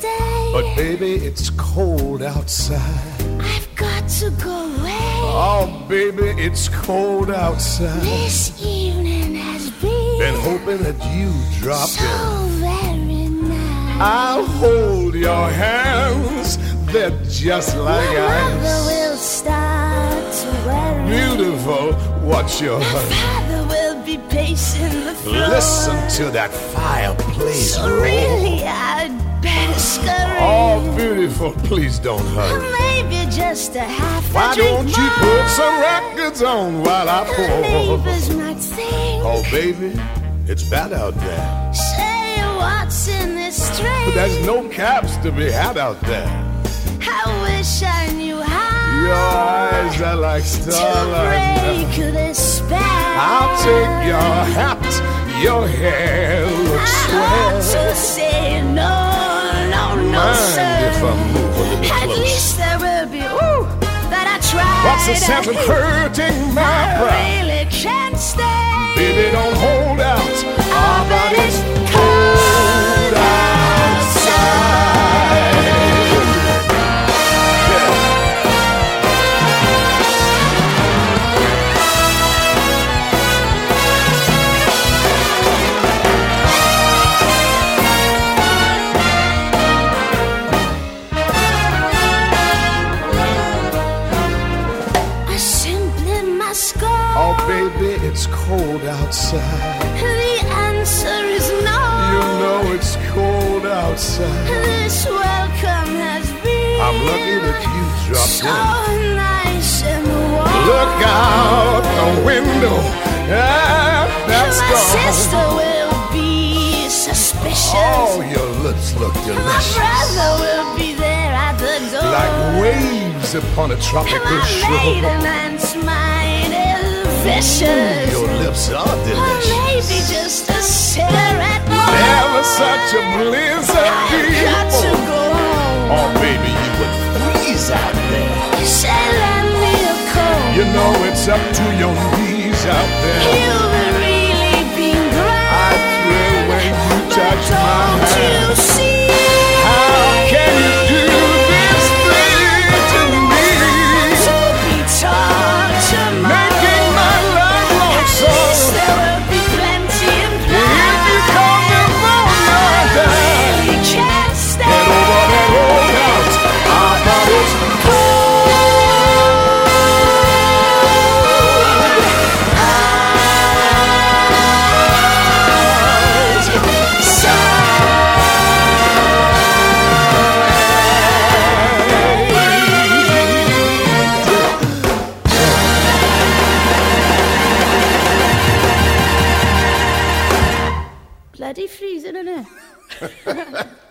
baby, it's cold outside. I've got to go away. Oh, baby, it's cold outside. This evening has been, Been hoping that you drop so in. very nice. I'll hold your hands. They're just like My ice. will start to worry. Beautiful. What's your My hurry? father will be pacing the floor. Listen to that fireplace So roar. really, I'd better scurry. Oh, beautiful. Please don't hurry. Maybe just a half a Why don't you put some records on while I The pour? neighbors might think, Oh, baby, it's bad out there. say what's in this string. But there's no cabs to be had out there. I are like to starlight. break this spell. I'll take your hat. Your hair looks I swell. to say no, no, no, Mind sir. if I move a little At close? least there will be, ooh, that I tried. What's the sense of hurting my I really can't stay. Go. Oh, baby, it's cold outside. The answer is no. You know it's cold outside. This welcome has been I'm lucky that you dropped so in. nice and warm. Look out the window. Ah, that's My gone. sister will be suspicious. Oh, your lips look My brother will be there at the door. Like waves upon a tropical my maiden shore. aunt's mind is vicious. Your lips are Or maybe delicious. just a cigarette more. Never such a blizzard I've got to go home. Oh, baby, you would freeze out there. You Say, lend me a coat. You know it's up to your knees out there. Bloody freezing, innit?